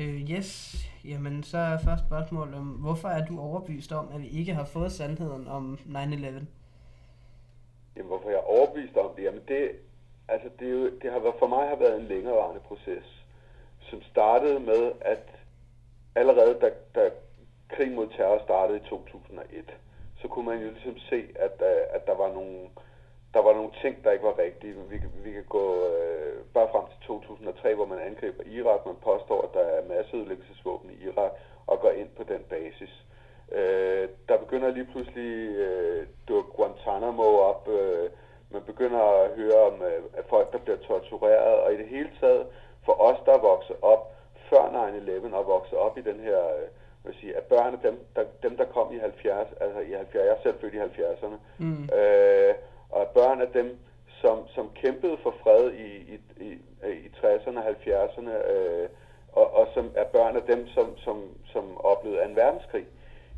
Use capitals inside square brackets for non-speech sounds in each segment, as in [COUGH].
Øh, yes, jamen så er første spørgsmål om, hvorfor er du overbevist om, at vi ikke har fået sandheden om 9-11? Jamen, hvorfor jeg er overbevist om det? Jamen, det, altså, det, er jo, det har været, for mig har været en længerevarende proces, som startede med, at allerede da, da krigen mod terror startede i 2001, så kunne man jo ligesom se, at, øh, at der var nogle der var nogle ting, der ikke var rigtige. Vi, vi kan gå øh, bare frem til 2003, hvor man angriber Irak. Man påstår, at der er masseødelæggelsesvåben i Irak, og går ind på den basis. Øh, der begynder lige pludselig øh, dukke Guantanamo op. Øh, man begynder at høre om øh, at folk, der bliver tortureret. Og i det hele taget, for os, der er vokset op før 9-11 og vokset op i den her... Øh, vil sige, at børn dem, der, dem, der kom i 70, altså i 70, jeg er selv født i 70'erne, mm. øh, og børn af dem, som, som kæmpede for fred i, i, i, i 60'erne og 70'erne, øh, og, og som er børn af dem, som, som, som oplevede 2. verdenskrig,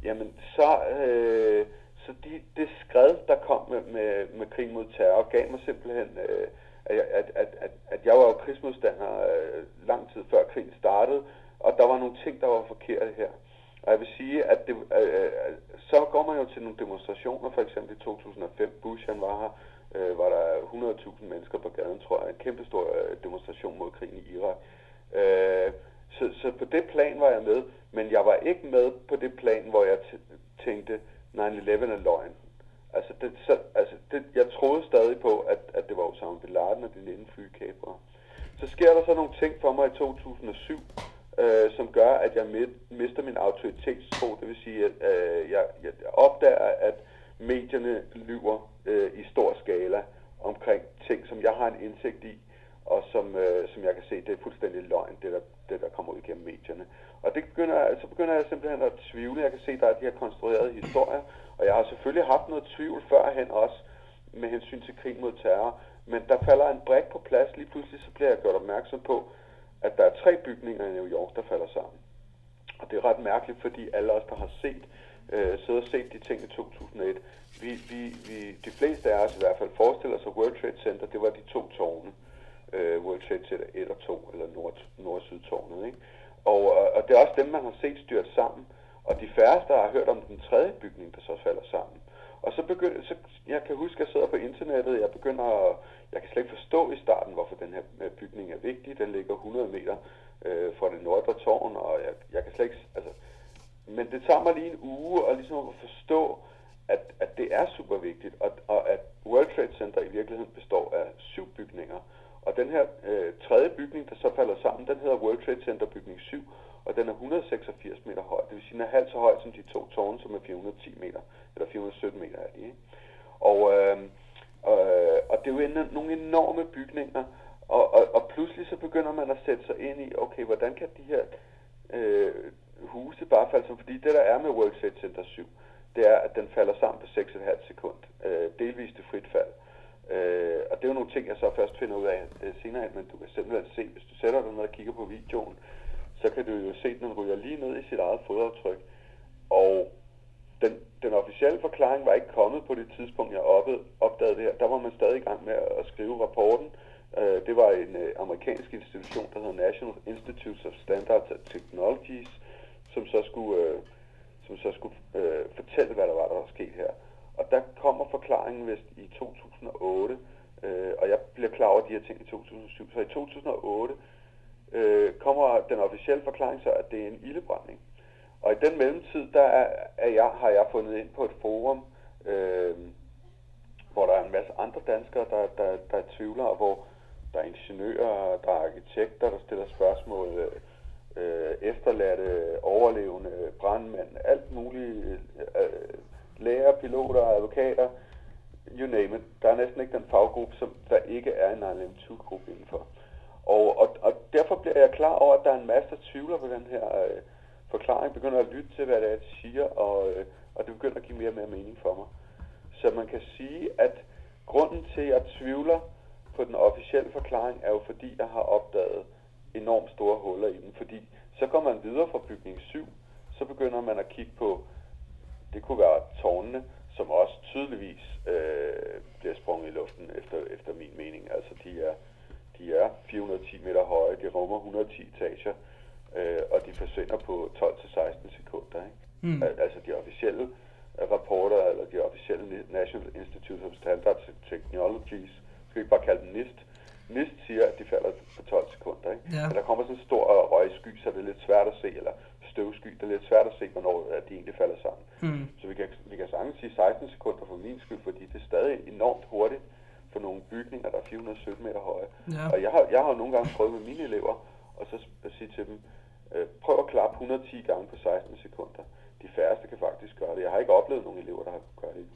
jamen så, øh, så de, det skred, der kom med, med, med krig mod terror, gav mig simpelthen, øh, at, at, at, at, at jeg var jo krigsmodstander øh, lang tid før krigen startede, og der var nogle ting, der var forkerte her. Og jeg vil sige, at det, øh, øh, øh, så går man jo til nogle demonstrationer, for eksempel i 2005, Bush han var her, øh, var der 100.000 mennesker på gaden, tror jeg, en kæmpe stor øh, demonstration mod krigen i Irak. Øh, så, så på det plan var jeg med, men jeg var ikke med på det plan, hvor jeg tænkte, 9-11 er løgn. Altså, det, så, altså det, jeg troede stadig på, at, at det var Osama Bin Laden og de 19 flykabere. Så sker der så nogle ting for mig i 2007, øh, som gør, at jeg mister min autoritetstro. Det vil sige, at øh, jeg, jeg opdager, at medierne lyver øh, i stor skala omkring ting, som jeg har en indsigt i, og som, øh, som jeg kan se, det er fuldstændig løgn, det der, det der kommer ud gennem medierne. Og det begynder, så begynder jeg simpelthen at tvivle. Jeg kan se, der er de her konstruerede historier, og jeg har selvfølgelig haft noget tvivl førhen også med hensyn til krig mod terror, men der falder en brik på plads. Lige pludselig så bliver jeg gjort opmærksom på, at der er tre bygninger i New York, der falder sammen. Og det er ret mærkeligt, fordi alle os, der har set, øh, siddet og set de ting i 2001, vi, vi, vi, de fleste af os i hvert fald forestiller sig World Trade Center, det var de to tårne. Øh, World Trade Center 1 og 2, eller nord, nord-syd-tårnet. Ikke? Og, og det er også dem, man har set styrt sammen. Og de færreste har hørt om den tredje bygning, der så falder sammen. Og så begynder, så, jeg kan huske, at jeg sidder på internettet, jeg begynder at, jeg kan slet ikke forstå i starten, hvorfor den her øh, bygning er vigtig. Den ligger 100 meter øh, fra det nordre tårn, og jeg, jeg kan slet ikke, altså, men det tager mig lige en uge at, ligesom at forstå, at, at det er super vigtigt, og, og at World Trade Center i virkeligheden består af syv bygninger. Og den her øh, tredje bygning, der så falder sammen, den hedder World Trade Center bygning 7, og den er 186 meter høj. Det vil sige, den er halvt så høj som de to tårne, som er 410 meter, eller 417 meter er de. Ikke? Og, øh, øh, og det er jo en, nogle enorme bygninger, og, og, og pludselig så begynder man at sætte sig ind i, okay, hvordan kan de her øh, huse bare falde sammen? Fordi det, der er med World Trade Center 7, det er, at den falder sammen på 6,5 sekund. Øh, delvist til frit fald. Øh, og det er jo nogle ting, jeg så først finder ud af øh, senere men du kan simpelthen se, hvis du sætter dig ned og kigger på videoen, så kan du jo se, at den ryger lige ned i sit eget fodaftryk. Og den, den officielle forklaring var ikke kommet på det tidspunkt, jeg opdagede det her. Der var man stadig i gang med at skrive rapporten. Øh, det var en øh, amerikansk institution, der hedder National Institutes of Standards and Technologies, som så skulle, øh, som så skulle fortælle, hvad der var, der var sket her. Og der kommer forklaringen vist i 2008, og jeg bliver klar over de her ting i 2007. Så i 2008 øh, kommer den officielle forklaring så, at det er en ildebrænding. Og i den mellemtid, der er, er jeg, har jeg fundet ind på et forum, øh, hvor der er en masse andre danskere, der, der, der er tvivler, og hvor der er ingeniører, der er arkitekter, der stiller spørgsmål, øh, efterladte, overlevende, brandmænd, alt muligt, øh, læger, piloter, advokater, you name it. Der er næsten ikke den faggruppe, som der ikke er en 9-2-gruppe indenfor. Og, og, og derfor bliver jeg klar over, at der er en masse, der tvivler på den her øh, forklaring, begynder at lytte til, hvad det er, de siger, og, øh, og det begynder at give mere og mere mening for mig. Så man kan sige, at grunden til, at jeg tvivler på den officielle forklaring, er jo fordi, jeg har opdaget enormt store huller i den. Fordi så går man videre fra bygning 7, så begynder man at kigge på, det kunne være tårnene, som også tydeligvis øh, bliver sprunget i luften efter, efter min mening. Altså de er de er 410 meter høje, de rummer 110 etager. øh, og de forsvinder på 12-16 sekunder. Ikke? Mm. Al- Altså de officielle øh, rapporter, eller de officielle National Institute of Standards and Technologies, skal vi bare kalde dem NIST, NIST siger, at de falder på 12 sekunder. Ikke? Ja. Men der kommer sådan en stor røgsky, så det er lidt svært at se, eller støvsky, det er lidt svært at se, hvornår at de egentlig falder sammen. Mm. Så vi kan, vi kan sagtens sige 16 sekunder for min skyld, fordi det er stadig enormt hurtigt for nogle bygninger, der er 417 meter høje. Ja. Og jeg har, jeg har jo nogle gange prøvet med mine elever, og så at sige til dem, øh, prøv at klappe 110 gange på 16 sekunder. De færreste kan faktisk gøre det. Jeg har ikke oplevet nogen elever, der har kunnet gøre det.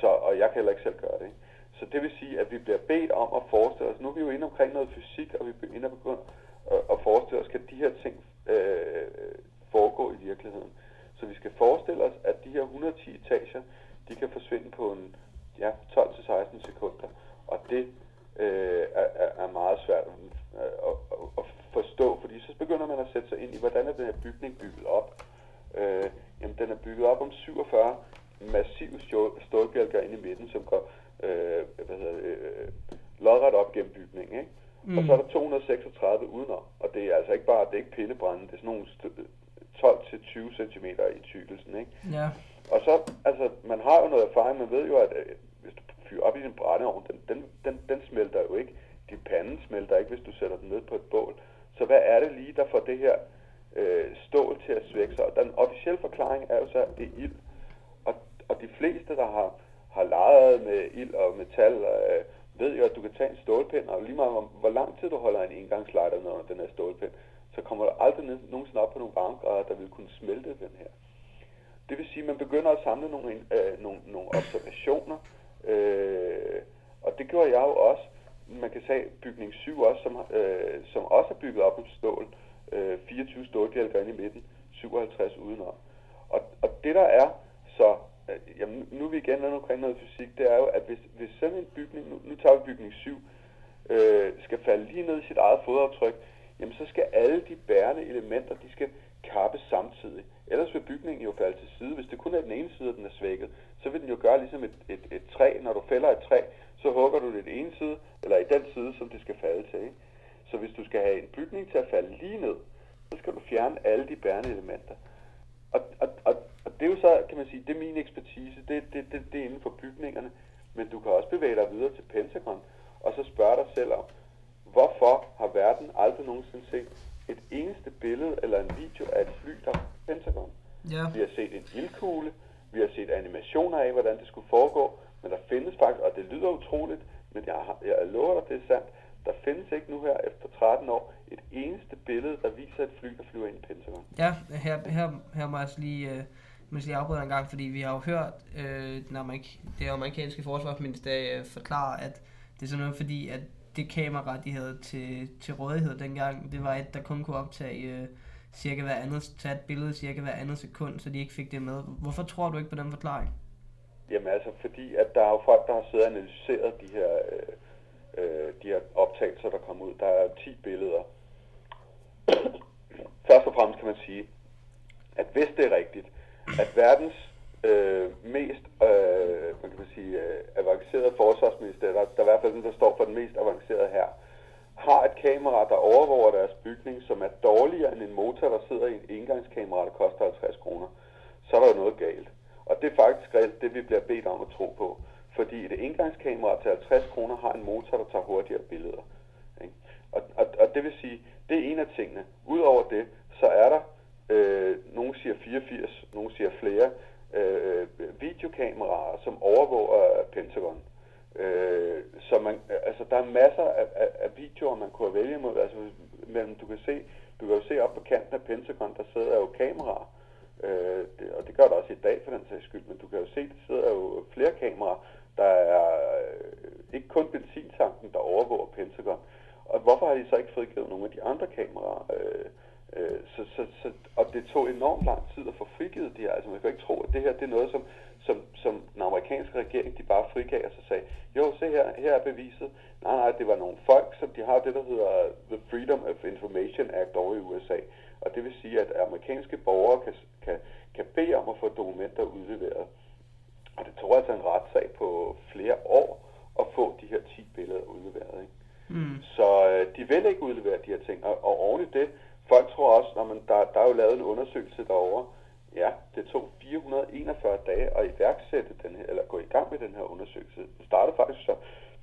Så, og jeg kan heller ikke selv gøre det. Så det vil sige, at vi bliver bedt om at forestille os, nu er vi jo inde omkring noget fysik, og vi er inde og begynde at forestille os, kan de her ting øh, foregå i virkeligheden. Så vi skal forestille os, at de her 110 etager, de kan forsvinde på en ja, 12-16 sekunder. Og det øh, er, er, meget svært at, at, at, at forstå, fordi så begynder man at sætte sig ind i, hvordan er den her bygning bygget op. Øh, jamen, den er bygget op om 47 massive stålbjælker ind i midten, som går øh, hvad hedder øh, lodret op gennem bygningen. Ikke? Mm. Og så er der 236 udenom, og det er altså ikke bare, det er ikke pindebrænde, det er sådan nogle st- 12-20 cm i tykkelsen. Ikke? Ja. Og så, altså, man har jo noget erfaring, man ved jo, at øh, hvis du fyrer op i din brændeovn, den, den, den, den smelter jo ikke. Din pande smelter ikke, hvis du sætter den ned på et bål. Så hvad er det lige, der får det her øh, stål til at svække sig? Og den officielle forklaring er jo så, at det er ild. Og, og de fleste, der har, har leget med ild og metal, øh, ved jo, at du kan tage en stålpind, og lige meget hvor, hvor lang tid du holder en engangslighter ned under den her stålpind, så kommer du aldrig ned- nogensinde op på nogle varmegrader, der vil kunne smelte den her. Det vil sige, at man begynder at samle nogle, øh, nogle, nogle observationer, øh, og det gjorde jeg jo også. Man kan sige bygning 7 også, som, øh, som også er bygget op med stål. Øh, 24 stålbjælker inde i midten, 57 udenom. Og, og det der er, så, øh, jamen, nu er vi igen inde omkring noget fysik, det er jo, at hvis, hvis sådan en bygning, nu, nu tager vi bygning 7, øh, skal falde lige ned i sit eget fodaftryk, jamen så skal alle de bærende elementer, de skal kappe samtidig. Ellers vil bygningen jo falde til side. Hvis det kun er den ene side, den er svækket, så vil den jo gøre ligesom et, et, et træ. Når du fælder et træ, så hugger du det i den ene side, eller i den side, som det skal falde til. Ikke? Så hvis du skal have en bygning til at falde lige ned, så skal du fjerne alle de bærende elementer. Og, og, og, og det er jo så, kan man sige, det er min ekspertise, det, det, det, det er inden for bygningerne, men du kan også bevæge dig videre til Pentagon, og så spørge dig selv om, hvorfor har verden aldrig nogensinde set et eneste billede eller en video af et fly, der er Pentagon? Ja. Vi har set en ildkugle, vi har set animationer af, hvordan det skulle foregå, men der findes faktisk, og det lyder utroligt, men jeg, har, jeg lover dig, det er sandt, der findes ikke nu her efter 13 år et eneste billede, der viser et fly, der flyver ind i Pentagon. Ja, her, her, her må jeg altså lige, øh, jeg lige afbryde en gang, fordi vi har jo hørt øh, den amerik- det amerikanske forsvarsministerium øh, forklare, at det er sådan noget, fordi at det kamera, de havde til, til rådighed dengang, det var et, der kun kunne optage øh, cirka hver andet, tage et billede cirka hver andet sekund, så de ikke fik det med. Hvorfor tror du ikke på den forklaring? Jamen altså, fordi at der er jo folk, der har siddet og analyseret de her, øh, øh de her optagelser, der kom ud. Der er 10 billeder. Først og fremmest kan man sige, at hvis det er rigtigt, at verdens øh, mest øh, man kan man sige, øh, avancerede forsvarsminister, der, der er i hvert fald den, der står for den mest avancerede her, har et kamera, der overvåger deres bygning, som er dårligere end en motor, der sidder i et engangskamera, der koster 50 kroner, så er der jo noget galt. Og det er faktisk reelt det, vi bliver bedt om at tro på. Fordi et engangskamera til 50 kroner har en motor, der tager hurtigere billeder. Ikke? Og, og, og det vil sige, det er en af tingene. Udover det, så er der, øh, nogen siger 84, nogen siger flere, øh, videokameraer, som overvåger Pentagon. Øh, så man, altså, der er masser af, af, af videoer, man kunne vælge mod. Altså, men du kan se, du kan jo se op på kanten af Pentagon, der sidder jo kameraer. Øh, det, og det gør der også i dag for den sags skyld, men du kan jo se, der sidder jo flere kameraer, der er øh, ikke kun benzintanken, der overvåger Pentagon. Og hvorfor har de så ikke frigivet nogle af de andre kameraer? Øh, øh, så, så, så, og det tog enormt lang tid at få frigivet de her. Altså man kan ikke tro, at det her det er noget, som, som, som den amerikanske regering de bare frigav og så sagde, jo se her, her er beviset. Nej, nej, det var nogle folk, som de har det, der hedder The Freedom of Information Act over i USA. Og det vil sige, at amerikanske borgere kan, kan, kan bede om at få dokumenter udleveret. Og det tog altså en retssag på flere år at få de her 10 billeder udleveret. Ikke? Mm. Så øh, de vil ikke udlevere de her ting. Og, og oven i det, folk tror også, når man, der, der er jo lavet en undersøgelse derovre, ja, det tog 441 dage at iværksætte den her, eller gå i gang med den her undersøgelse. Det startede faktisk så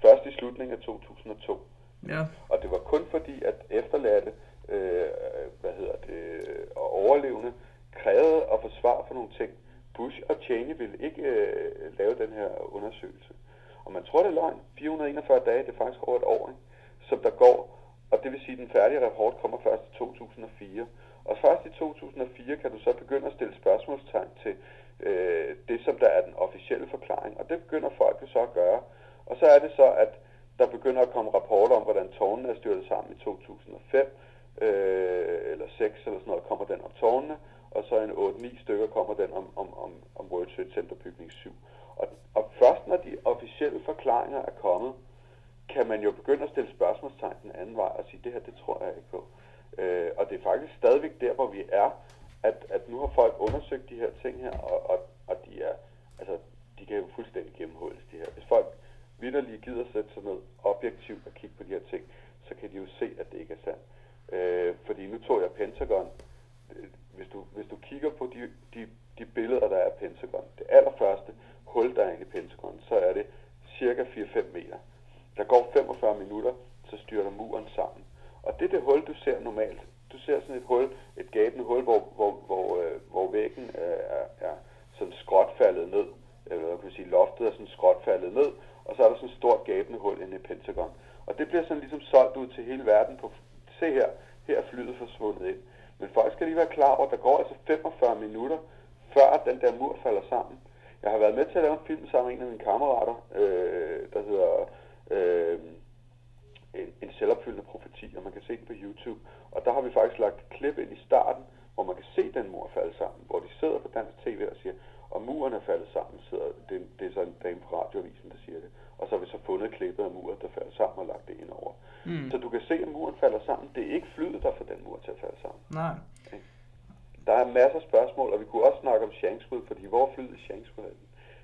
først i slutningen af 2002. Ja. Og det var kun fordi, at efterladte, øh, hvad hedder det, og overlevende krævede at få svar på nogle ting. Bush og Cheney ville ikke øh, lave den her undersøgelse. Og man tror, det er løgn. 441 dage, det er faktisk over et år, ikke? som der går. Og det vil sige, at den færdige rapport kommer først i 2004. Og først i 2004 kan du så begynde at stille spørgsmålstegn til øh, det, som der er den officielle forklaring. Og det begynder folk jo så at gøre. Og så er det så, at der begynder at komme rapporter om, hvordan tårnene er styrtet sammen i 2005, øh, eller 6 eller sådan noget, kommer den om tårnene, og så en 8-9 stykker kommer den om, om, om, om World Trade Center bygning 7. Og, og først når de officielle forklaringer er kommet, kan man jo begynde at stille spørgsmålstegn den anden vej og sige, det her, det tror jeg ikke på. Øh, og det er faktisk stadigvæk der, hvor vi er, at, at nu har folk undersøgt de her ting her, og, og, og de er, altså, de kan jo fuldstændig gennemhulles, de her. Hvis folk vidderlige gider sætte sig ned objektivt og kigge på de her ting, så kan de jo se, at det ikke er sandt. Øh, fordi nu tog jeg Pentagon. Hvis du, hvis du kigger på de, de, de billeder, der er af Pentagon, det allerførste hul, der er inde i Pentagon, så er det cirka 4-5 meter. Der går 45 minutter, så styrter muren sammen. Og det er det hul, du ser normalt. Du ser sådan et hul, et gabende hul, hvor, hvor, hvor, øh, hvor væggen øh, er, er sådan skråt faldet ned. Eller hvad kan sige, loftet er sådan skråt faldet ned, og så er der sådan et stort gabende hul inde i Pentagon. Og det bliver sådan ligesom solgt ud til hele verden på, se her, her er flyet forsvundet ind. Men folk skal lige være klar over, at der går altså 45 minutter, før den der mur falder sammen. Jeg har været med til at lave en film sammen med en af mine kammerater, øh, der hedder øh, en, en selvopfyldende profeti, og man kan se den på YouTube. Og der har vi faktisk lagt et klip ind i starten, hvor man kan se den mur falde sammen, hvor de sidder på dansk tv og siger, og muren er faldet sammen, sidder, det, det er så en dame på radioavisen, der siger det. Og så har vi så fundet klippet af muren, der falder sammen og lagt det ind over. Mm. Så du kan se, at muren falder sammen. Det er ikke flyet, der får den mur til at falde sammen. Nej. Okay. Der er masser af spørgsmål, og vi kunne også snakke om Shankswood, fordi hvor flyet Shankswood,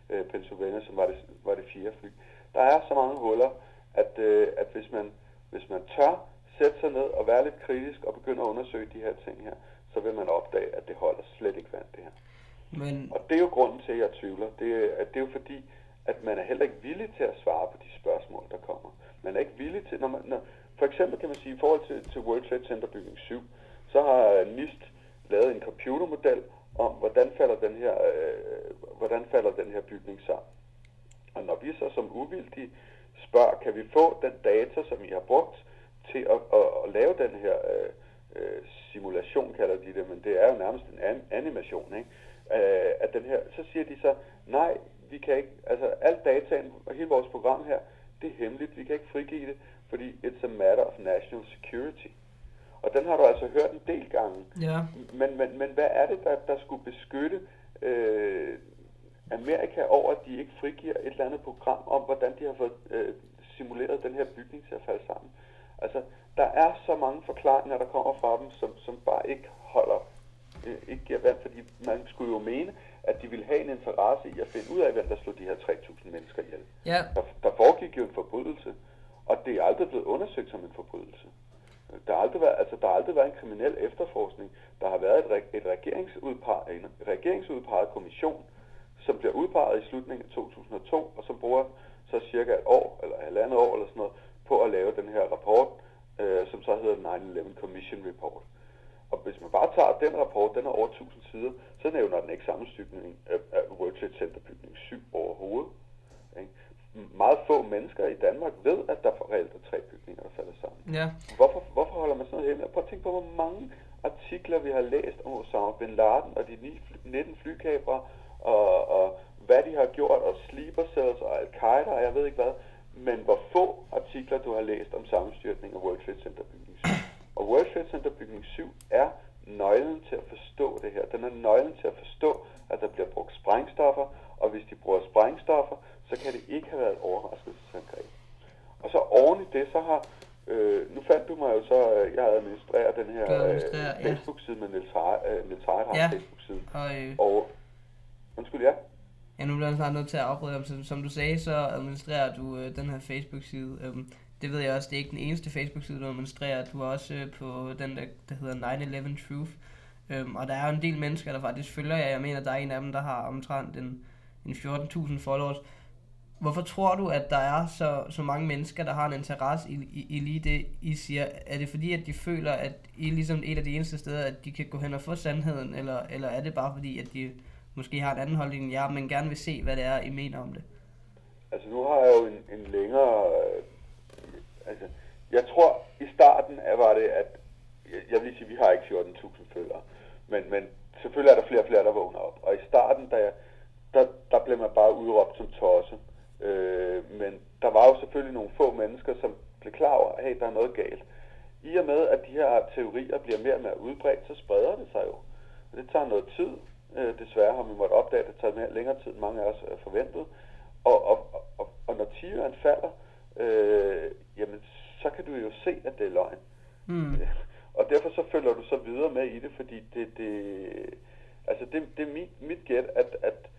øh, Pennsylvania, som var det, var det fjerde fly. Der er så mange huller, at, øh, at hvis, man, hvis man tør sætte sig ned og være lidt kritisk og begynde at undersøge de her ting her, så vil man opdage, at det holder slet ikke vand, det her. Men... Og det er jo grunden til, at jeg tvivler. Det er, at det er jo fordi, at man er heller ikke villig til at svare på de spørgsmål, der kommer. Man er ikke villig til, når man, når, for eksempel kan man sige, i forhold til, til World Trade Center bygning 7, så har NIST lavet en computermodel om, hvordan falder den her, øh, hvordan falder den her bygning sammen. Og når vi så som uvildige spørger, kan vi få den data, som I har brugt til at, at, at lave den her øh, øh, simulation, kalder de det, men det er jo nærmest en an, animation, ikke? Øh, at den her, så siger de så, nej, vi kan ikke, altså alt dataen og hele vores program her, det er hemmeligt, vi kan ikke frigive det, fordi it's a matter of national security. Og den har du altså hørt en del gange. Ja. Men, men, men hvad er det, der, der skulle beskytte øh, Amerika over, at de ikke frigiver et eller andet program om, hvordan de har fået øh, simuleret den her bygning til at falde sammen? Altså, der er så mange forklaringer, der kommer fra dem, som, som bare ikke holder, øh, ikke giver vand, fordi man skulle jo mene, at de ville have en interesse i at finde ud af, hvem der slog de her 3.000 mennesker ihjel. Ja. Der, der foregik jo en forbrydelse, og det er aldrig blevet undersøgt som en forbrydelse. Der har aldrig været, altså, der har aldrig været en kriminel efterforskning. Der har været et, et regeringsudpeget, en regeringsudpeget kommission, som bliver udpeget i slutningen af 2002, og som bruger så cirka et år, eller halvandet år, eller sådan noget, på at lave den her rapport, øh, som så hedder 9-11 Commission Report. Og hvis man bare tager den rapport, den er over 1000 sider, så nævner den ikke sammenstykning af World Trade Center bygning 7 overhovedet. Ikke? Meget få mennesker i Danmark ved, at der er reelt er tre bygninger, der falder sammen. Ja. Hvorfor, hvorfor holder man sådan noget hemmeligt? Prøv at tænke på, hvor mange artikler vi har læst om Osama Bin Laden og de 19 flykabre, og, og hvad de har gjort, og sleeper cells og al-Qaida, og jeg ved ikke hvad. Men hvor få artikler du har læst om sammenstyrtning af World Trade Center bygning 7. Og World Trade Center bygning 7 er nøglen til at forstå det her. Den er nøglen til at forstå, at der bliver brugt sprængstoffer, og hvis de bruger sprængstoffer, så kan det ikke have været et overraskelsesangreb. Og så oven i det, så har, øh, nu fandt du mig jo så, øh, jeg administrerer den her øh, Facebook-side med Niels Hart, øh, Niels Hart har ja. Facebook-side. Og, øh, og, undskyld, ja. Ja, nu bliver jeg snart nødt til at afbryde dem. Som, som du sagde, så administrerer du øh, den her Facebook-side. Øhm, det ved jeg også, det er ikke den eneste Facebook-side, du administrerer. Du er også øh, på den, der, der hedder 9-11 Truth. Øhm, og der er jo en del mennesker, der faktisk følger jer. Jeg mener, der er en af dem, der har omtrent en, en 14.000 followers. Hvorfor tror du, at der er så, så mange mennesker, der har en interesse i, i, i lige det, I siger? Er det fordi, at de føler, at I er ligesom et af de eneste steder, at de kan gå hen og få sandheden? Eller, eller er det bare fordi, at de måske har en anden holdning end jer, men gerne vil se, hvad det er, I mener om det? Altså nu har jeg jo en, en længere... Øh, altså, jeg tror i starten var det, at... Jeg, jeg vil sige, at vi har ikke 14.000 følgere. Men, men selvfølgelig er der flere og flere, der vågner op. Og i starten, der, der, der blev man bare udråbt som tosse. Øh, men der var jo selvfølgelig nogle få mennesker, som blev klar over, at hey, der er noget galt. I og med, at de her teorier bliver mere og mere udbredt, så spreder det sig jo. Det tager noget tid. Øh, desværre har vi måttet opdage, at det tager mere længere tid, end mange af os er forventet. Og, og, og, og når tieren falder, øh, jamen, så kan du jo se, at det er løgn. Mm. Og derfor så følger du så videre med i det, fordi det, det altså det, det er mit, mit gæt, at, at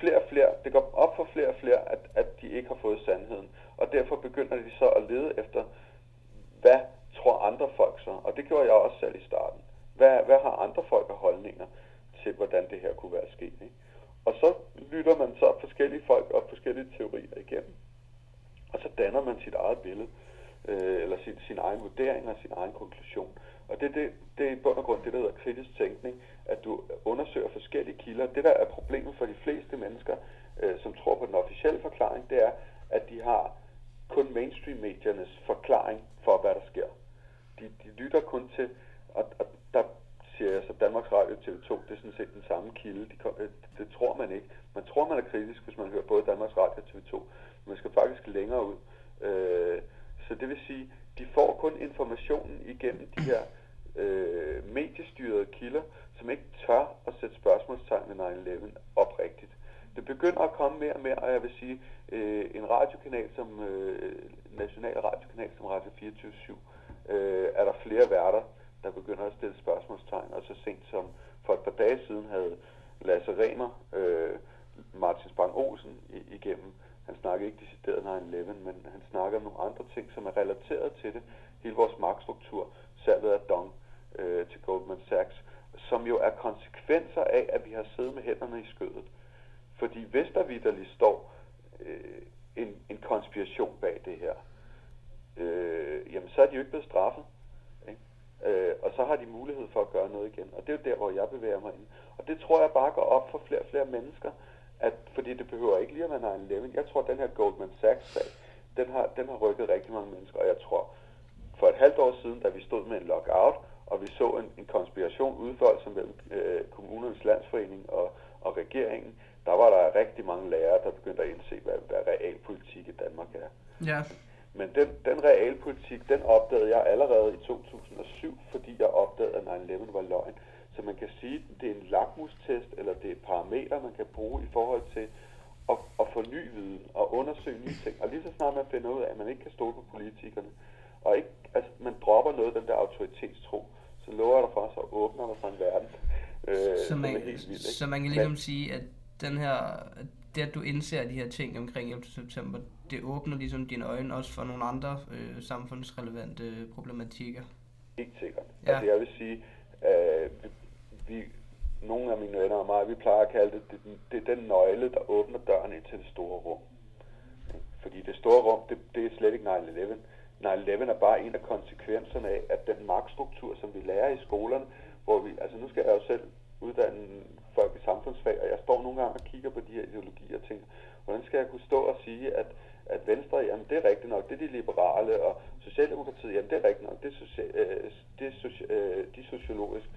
flere og flere, det går op for flere og flere, at, at de ikke har fået sandheden. Og derfor begynder de så at lede efter, hvad tror andre folk så? Og det gjorde jeg også selv i starten. Hvad, hvad har andre folk af holdninger til, hvordan det her kunne være sket? Ikke? Og så lytter man så forskellige folk og forskellige teorier igennem. Og så danner man sit eget billede, øh, eller sin, sin egen vurdering og sin egen konklusion. Og det, det, det er i bund og grund det, der hedder kritisk tænkning, at du undersøger forskellige kilder. Det, der er problemet for de fleste mennesker, øh, som tror på den officielle forklaring, det er, at de har kun mainstream-mediernes forklaring for, hvad der sker. De, de lytter kun til, og, og der siger jeg så Danmarks Radio TV2, det er sådan set den samme kilde. De, det, øh, det tror man ikke. Man tror, man er kritisk, hvis man hører både Danmarks Radio og TV2. Man skal faktisk længere ud. Øh, så det vil sige, de får kun informationen igennem de her øh, mediestyrede kilder, som ikke tør at sætte spørgsmålstegn ved 9-11 oprigtigt. Det begynder at komme mere og mere, og jeg vil sige, øh, en radiokanal som øh, national radiokanal som Radio 24 øh, er der flere værter, der begynder at stille spørgsmålstegn, og så sent som for et par dage siden havde Lasse Remer, øh, Martin Spang Olsen igennem han snakker ikke decideret 9-11, men han snakker om nogle andre ting, som er relateret til det. Hele vores magtstruktur, salget af Dong øh, til Goldman Sachs, som jo er konsekvenser af, at vi har siddet med hænderne i skødet. Fordi hvis der vidderligt står øh, en, en konspiration bag det her, øh, jamen så er de jo ikke blevet straffet. Øh, og så har de mulighed for at gøre noget igen. Og det er jo der, hvor jeg bevæger mig ind. Og det tror jeg bare går op for flere og flere mennesker, at, fordi det behøver ikke lige at være 9-11. Jeg tror, at den her Goldman Sachs-sag, den har, den har rykket rigtig mange mennesker, og jeg tror, for et halvt år siden, da vi stod med en lockout, og vi så en, en konspiration udfolde sig mellem øh, kommunernes landsforening og, og regeringen, der var der rigtig mange lærere, der begyndte at indse, hvad, hvad realpolitik i Danmark er. Ja. Men den, den realpolitik, den opdagede jeg allerede i 2007, fordi jeg opdagede, at 9-11 var løgn. Så man kan sige, at det er en lakmustest, eller det er et parameter, man kan bruge i forhold til at, at få ny viden og undersøge nye ting. Og lige så snart man finder ud af, at man ikke kan stole på politikerne, og ikke, altså, man dropper noget af den der autoritetstro, så lover jeg dig for, så åbner der sig en verden, øh, så man, helt vild. Ikke? Så man kan ligesom Men, sige, at den her, det at du indser de her ting omkring 11. september, det åbner ligesom dine øjne også for nogle andre øh, samfundsrelevante problematikker. Ikke sikkert. Ja. Altså jeg vil sige, øh, vi, nogle af mine venner og mig, vi plejer at kalde det, det, det er den nøgle, der åbner døren ind til det store rum. Fordi det store rum, det, det er slet ikke 9-11. 9-11 er bare en af konsekvenserne af, at den magtstruktur, som vi lærer i skolerne, hvor vi, altså nu skal jeg jo selv uddanne folk i samfundsfag, og jeg står nogle gange og kigger på de her ideologier og tænker, hvordan skal jeg kunne stå og sige, at, at Venstre, jamen det er rigtigt nok, det er de liberale, og Socialdemokratiet, jamen det er rigtigt nok, det er, social, øh, det er, soci, øh, de er sociologisk.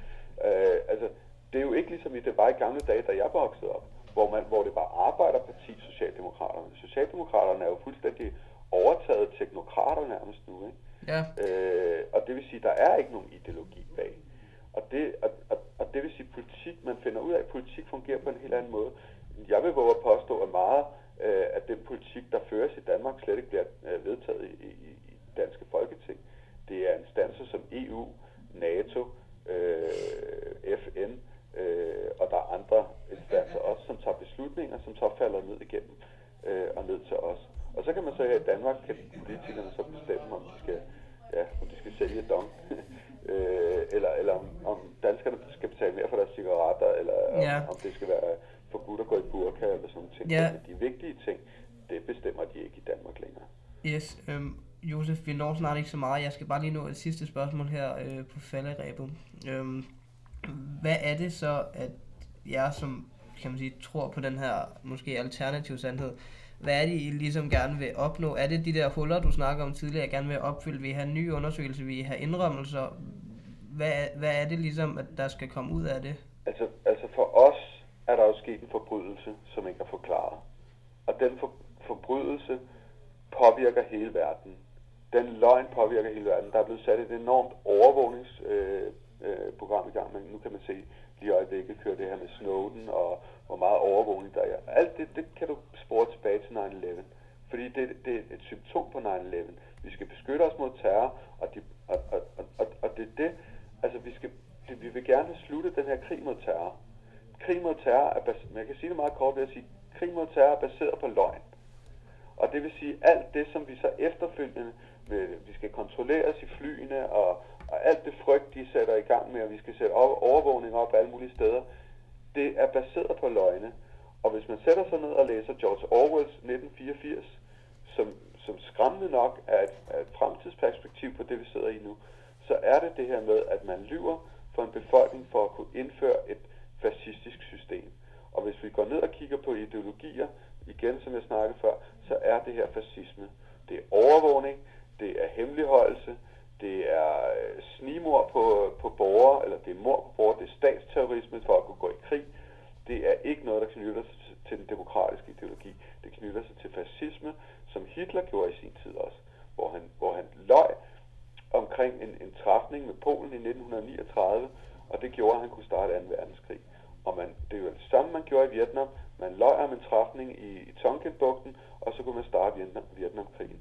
Øh, altså, det er jo ikke ligesom i det var i gamle dage, da jeg voksede op, hvor, man, hvor det var Arbejderparti Socialdemokraterne. Socialdemokraterne er jo fuldstændig overtaget teknokrater nærmest nu. Ikke? Ja. Øh, og det vil sige, der er ikke nogen ideologi bag. Og det, og, og det vil sige, politik, man finder ud af, at politik fungerer på en helt anden måde. Jeg vil våge at påstå, at meget øh, af den politik, der føres i Danmark, slet ikke bliver øh, vedtaget i, i, i danske folketing. Det er instanser som EU, NATO, øh, FN, øh, og der er andre instanser også, som tager beslutninger, som så falder ned igennem øh, og ned til os. Og så kan man så her i Danmark, kan politikerne så bestemme, om de skal, ja, om de skal sælge dong, [LAUGHS] øh, eller, eller om, om danskerne skal betale mere for deres cigaretter, eller Ja. om, om det skal være forbudt at gå i burka, eller sådan ting. Ja. Men de vigtige ting, det bestemmer de ikke i Danmark længere. Yes, øhm, Josef, vi når snart ikke så meget. Jeg skal bare lige nå et sidste spørgsmål her øh, på falderæbet. Øhm, hvad er det så, at jeg som, kan man sige, tror på den her måske alternativ sandhed, hvad er det, I ligesom gerne vil opnå? Er det de der huller, du snakker om tidligere, gerne vil opfylde? Vil I have en ny undersøgelse? Vil I have indrømmelser? Hvad, hvad er det ligesom, at der skal komme ud af det? Altså, altså for os er der jo sket en forbrydelse, som ikke er forklaret. Og den for, forbrydelse påvirker hele verden. Den løgn påvirker hele verden. Der er blevet sat et enormt overvågningsprogram øh, øh, program i gang, men nu kan man se lige i øjeblikket kører det her med Snowden og hvor meget overvågning der er. Alt det, det kan du spore tilbage til 9-11. Fordi det, det er et symptom på 9-11. Vi skal beskytte os mod terror, og, de, og, og, og, og, og det er det, altså vi skal, vi vil gerne slutte den her krig mod terror. Krig mod terror er, bas- man kan sige det meget kort ved at sige, krig mod terror er baseret på løgn. Og det vil sige, alt det, som vi så efterfølgende, vi skal kontrolleres i flyene, og, og alt det frygt, de sætter i gang med, og vi skal sætte op, overvågning op alle mulige steder, det er baseret på løgne. Og hvis man sætter sig ned og læser George Orwells 1984, som, som skræmmende nok er et, er et fremtidsperspektiv på det, vi sidder i nu, så er det det her med, at man lyver for en befolkning for at kunne indføre et fascistisk system. Og hvis vi går ned og kigger på ideologier, igen som jeg snakkede før, så er det her fascisme. Det er overvågning, det er hemmeligholdelse, det er øh, snimor på, på borgere, eller det er mord på borgere, det er statsterrorisme for at kunne gå i krig. Det er ikke noget, der knytter sig til- til den demokratiske ideologi. Det knytter sig til fascisme, som Hitler gjorde i sin tid også, hvor han, hvor han løj omkring en, en træfning med Polen i 1939, og det gjorde, at han kunne starte 2. verdenskrig. Og man, det er jo det samme, man gjorde i Vietnam. Man løj om en træfning i, i Tonkinbugten, og så kunne man starte Vietnam, Vietnamkrigen.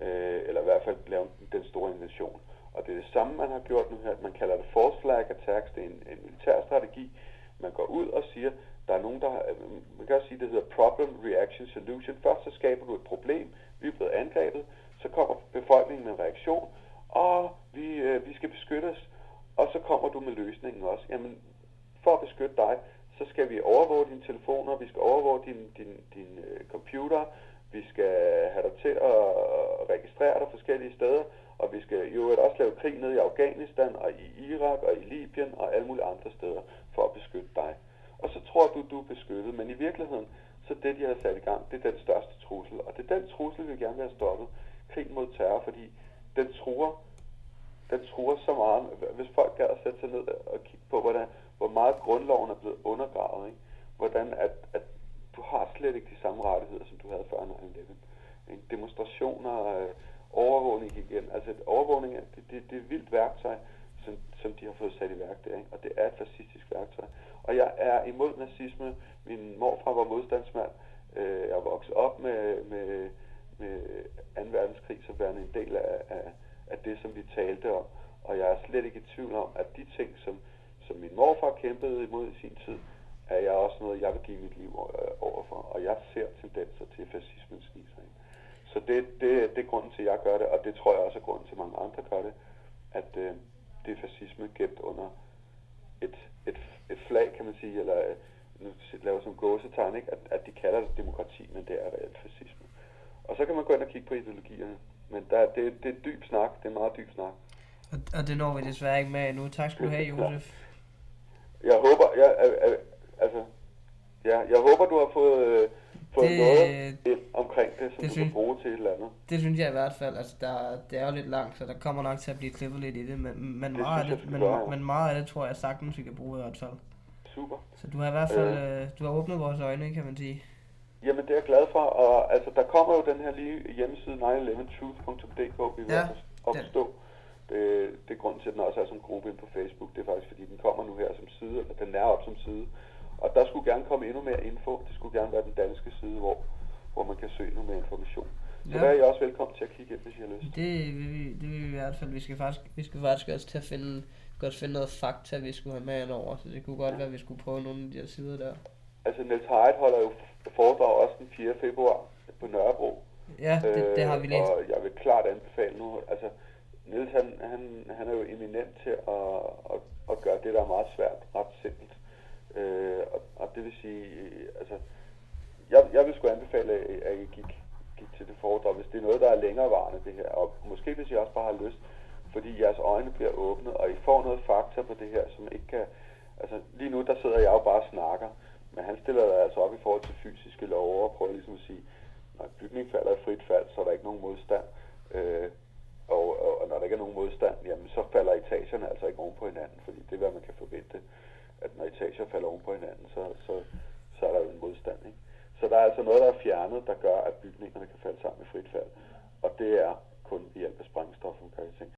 Øh, eller i hvert fald lave den store invasion. Og det er det samme, man har gjort nu her. Man kalder det false flag attacks. Det er en, en militær strategi. Man går ud og siger, der er nogen, der har, øh, man kan også sige, det hedder problem, reaction, solution. Først så skaber du et problem. Vi er blevet angrebet. Så kommer befolkningen med en reaktion. Og vi, øh, vi skal beskytte os. Og så kommer du med løsningen også. Jamen, for at beskytte dig, så skal vi overvåge dine telefoner, vi skal overvåge din, din, din øh, computer, vi skal have dig til at registrere dig forskellige steder, og vi skal jo også lave krig ned i Afghanistan og i Irak og i Libyen og alle mulige andre steder for at beskytte dig. Og så tror du, du er beskyttet, men i virkeligheden, så det, de har sat i gang, det er den største trussel. Og det er den trussel, vi gerne vil have stoppet. Krig mod terror, fordi den truer den truer så meget. Hvis folk gad at sætte sig ned og kigge på, hvordan, hvor meget grundloven er blevet undergravet, ikke? hvordan at, at du har slet ikke de samme rettigheder, som du havde før 9-11. Demonstrationer, øh, overvågning igen. Altså overvågning, det, det, det er et vildt værktøj, som, som de har fået sat i værk der. Ikke? Og det er et fascistisk værktøj. Og jeg er imod nazisme. Min morfar var modstandsmand. Øh, jeg er vokset op med, med, øh, 2. verdenskrig som værende en del af, af, af det, som vi talte om. Og jeg er slet ikke i tvivl om, at de ting, som, som min morfar kæmpede imod i sin tid, er jeg også noget, jeg vil give mit liv øh, overfor. Og jeg ser tendenser til fascismen isring. ind. Så det, det, det er grunden til, at jeg gør det, og det tror jeg også er grunden til, at mange andre gør det, at øh, det er fascisme gemt under et, et, et flag, kan man sige, eller øh, nu laver som gåsetegn, ikke? At, at de kalder det demokrati, men det er reelt fascisme. Og så kan man gå ind og kigge på ideologierne. Men der, det, det er dyb snak, det er meget dyb snak. Og, og det når vi desværre ikke med nu. Tak skal du have, [LAUGHS] Josef. Jeg håber, jeg, øh, øh, altså, ja, jeg håber, du har fået, øh, fået Det- noget ind omkring det, som det du synes- kan bruge til et eller andet. Det synes jeg i hvert fald. Altså, der, det er jo lidt langt, så der kommer nok til at blive klippet lidt i det. Men, men, Det meget, af synes jeg, det, men, gør, ja. men meget af det tror jeg sagtens, vi kan bruge i hvert fald. Super. Så du har i hvert fald øh, du har åbnet vores øjne, kan man sige. Jamen, det er jeg glad for, og altså, der kommer jo den her lige hjemmeside 911truth.dk, vi vil Ja, ja, opstå. Det, det er grunden til, at den også er som gruppe inde på Facebook. Det er faktisk, fordi den kommer nu her som side, eller den er op som side. Og der skulle gerne komme endnu mere info. Det skulle gerne være den danske side, hvor, hvor man kan søge noget mere information. Så Ja. der er I også velkommen til at kigge ind, hvis I har lyst. Det vil vi, det vil vi i hvert fald. Vi skal faktisk, vi skal faktisk også til at finde, godt finde noget fakta, vi skulle have med ind over. Så det kunne godt være, at vi skulle prøve nogle af de her sider der. Altså, Niels Heidt holder jo foredrag også den 4. februar på Nørrebro. Ja, det, det har vi læst. Øh, og jeg vil klart anbefale nu, altså Niels han, han, han er jo eminent til at, at, at gøre det, der er meget svært, ret simpelt. Øh, og, og det vil sige, altså, jeg, jeg vil sgu anbefale, at I gik, gik til det foredrag, hvis det er noget, der er længerevarende det her. Og måske hvis I også bare har lyst, fordi jeres øjne bliver åbnet, og I får noget fakta på det her, som ikke kan... Altså lige nu, der sidder jeg jo bare og snakker, men han stiller der altså op i forhold til fysiske love og prøver ligesom at sige, når bygning falder i frit fald, så er der ikke nogen modstand. Øh, og, og, og når der ikke er nogen modstand, jamen så falder etagerne altså ikke oven på hinanden, fordi det er, hvad man kan forvente, at når etager falder oven på hinanden, så, så, så er der jo en modstand. Ikke? Så der er altså noget, der er fjernet, der gør, at bygningerne kan falde sammen i frit fald. Og det er kun ved hjælp af sprængstof, kan jeg tænke.